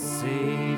See.